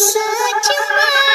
सोच में